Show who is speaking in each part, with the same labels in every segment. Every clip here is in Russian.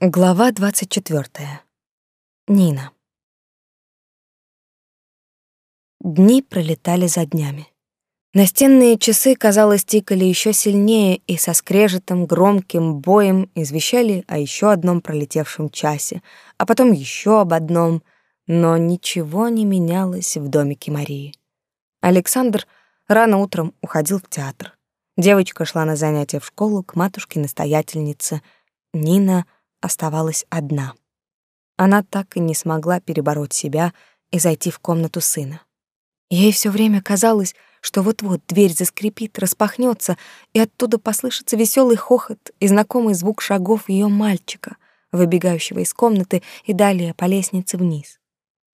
Speaker 1: Глава 24. Нина. Дни пролетали за днями. Настенные часы, казалось, тикали еще сильнее и со скрежетом, громким боем извещали о еще одном пролетевшем часе, а потом еще об одном, но ничего не менялось в домике Марии. Александр рано утром уходил в театр. Девочка шла на занятия в школу к матушке-настоятельнице. Нина — оставалась одна. Она так и не смогла перебороть себя и зайти в комнату сына. Ей все время казалось, что вот-вот дверь заскрипит, распахнется, и оттуда послышится веселый хохот и знакомый звук шагов ее мальчика, выбегающего из комнаты и далее по лестнице вниз.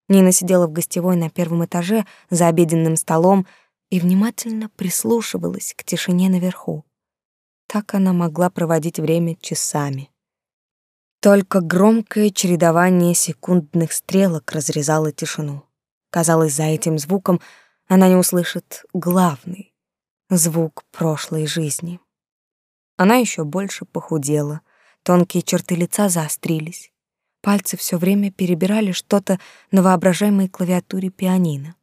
Speaker 1: Нина сидела в гостевой на первом этаже за обеденным столом и внимательно прислушивалась к тишине наверху. Так она могла проводить время часами. Только громкое чередование секундных стрелок разрезало тишину. Казалось, за этим звуком она не услышит главный звук прошлой жизни. Она еще больше похудела, тонкие черты лица заострились. Пальцы все время перебирали что-то на воображаемой клавиатуре пианино.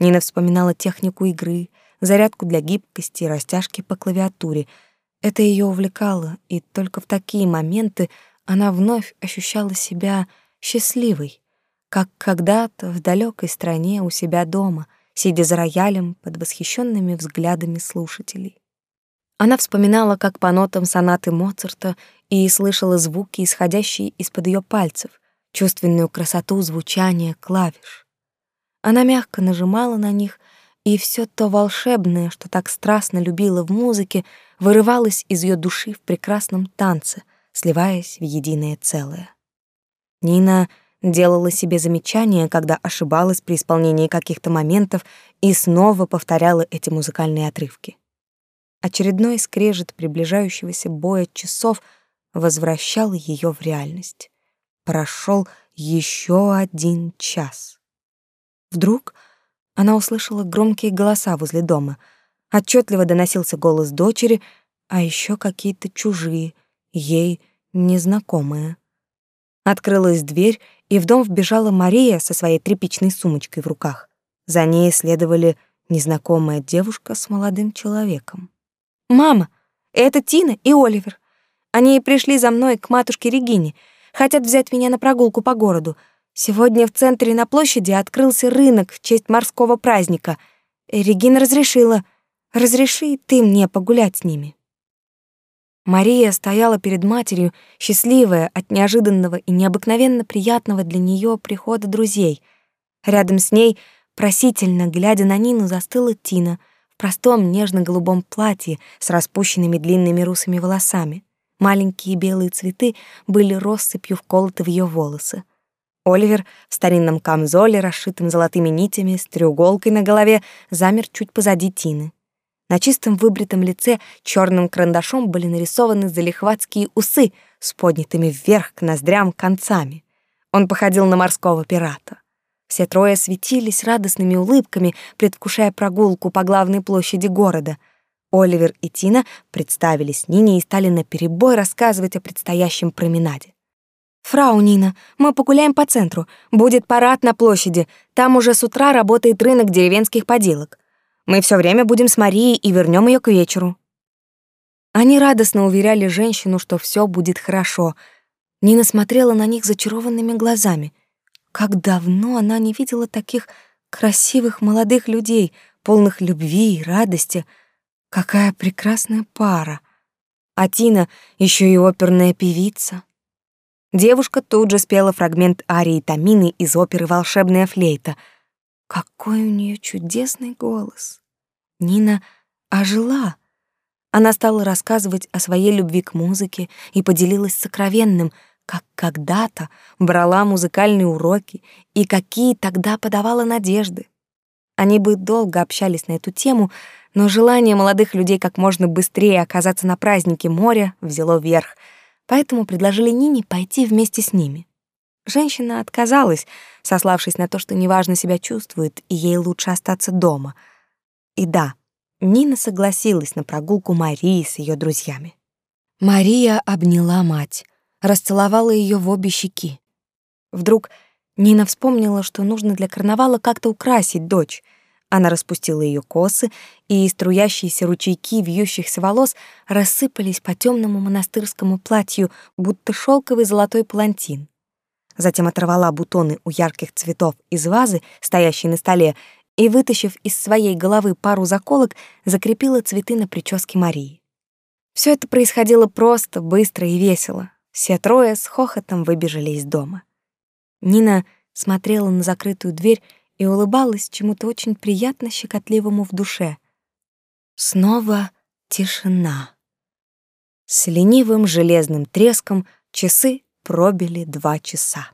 Speaker 1: Нина вспоминала технику игры, зарядку для гибкости и растяжки по клавиатуре. Это ее увлекало, и только в такие моменты она вновь ощущала себя счастливой, как когда-то в далекой стране у себя дома, сидя за роялем под восхищенными взглядами слушателей. Она вспоминала, как по нотам сонаты Моцарта и слышала звуки, исходящие из-под ее пальцев, чувственную красоту звучания клавиш. Она мягко нажимала на них, и все то волшебное, что так страстно любила в музыке, вырывалось из ее души в прекрасном танце — сливаясь в единое целое. Нина делала себе замечания, когда ошибалась при исполнении каких-то моментов и снова повторяла эти музыкальные отрывки. Очередной скрежет приближающегося боя часов возвращал ее в реальность. Прошел еще один час. Вдруг она услышала громкие голоса возле дома. Отчетливо доносился голос дочери, а еще какие-то чужие — ей незнакомая. Открылась дверь, и в дом вбежала Мария со своей тряпичной сумочкой в руках. За ней следовали незнакомая девушка с молодым человеком. «Мама, это Тина и Оливер. Они пришли за мной к матушке Регине, хотят взять меня на прогулку по городу. Сегодня в центре на площади открылся рынок в честь морского праздника. Регина разрешила. Разреши ты мне погулять с ними». Мария стояла перед матерью, счастливая от неожиданного и необыкновенно приятного для нее прихода друзей. Рядом с ней, просительно глядя на Нину, застыла Тина в простом нежно-голубом платье с распущенными длинными русыми волосами. Маленькие белые цветы были россыпью вколоты в ее волосы. Оливер в старинном камзоле, расшитом золотыми нитями, с треуголкой на голове, замер чуть позади Тины. На чистом выбритом лице черным карандашом были нарисованы залихватские усы с поднятыми вверх к ноздрям концами. Он походил на морского пирата. Все трое светились радостными улыбками, предвкушая прогулку по главной площади города. Оливер и Тина представились Нине и стали наперебой рассказывать о предстоящем променаде. «Фрау Нина, мы погуляем по центру. Будет парад на площади. Там уже с утра работает рынок деревенских поделок. Мы все время будем с Марией и вернем ее к вечеру». Они радостно уверяли женщину, что все будет хорошо. Нина смотрела на них зачарованными глазами. Как давно она не видела таких красивых молодых людей, полных любви и радости. Какая прекрасная пара. А Тина еще и оперная певица. Девушка тут же спела фрагмент арии Тамины из оперы «Волшебная флейта», какой у нее чудесный голос. Нина ожила. Она стала рассказывать о своей любви к музыке и поделилась сокровенным, как когда-то брала музыкальные уроки и какие тогда подавала надежды. Они бы долго общались на эту тему, но желание молодых людей как можно быстрее оказаться на празднике моря взяло верх, поэтому предложили Нине пойти вместе с ними. Женщина отказалась, сославшись на то, что неважно себя чувствует, и ей лучше остаться дома. И да, Нина согласилась на прогулку Марии с ее друзьями. Мария обняла мать, расцеловала ее в обе щеки. Вдруг Нина вспомнила, что нужно для карнавала как-то украсить дочь. Она распустила ее косы, и струящиеся ручейки вьющихся волос рассыпались по темному монастырскому платью, будто шелковый золотой палантин. Затем оторвала бутоны у ярких цветов из вазы, стоящей на столе, и, вытащив из своей головы пару заколок, закрепила цветы на прическе Марии. Все это происходило просто, быстро и весело. Все трое с хохотом выбежали из дома. Нина смотрела на закрытую дверь и улыбалась чему-то очень приятно щекотливому в душе. Снова тишина. С ленивым железным треском часы пробили два часа.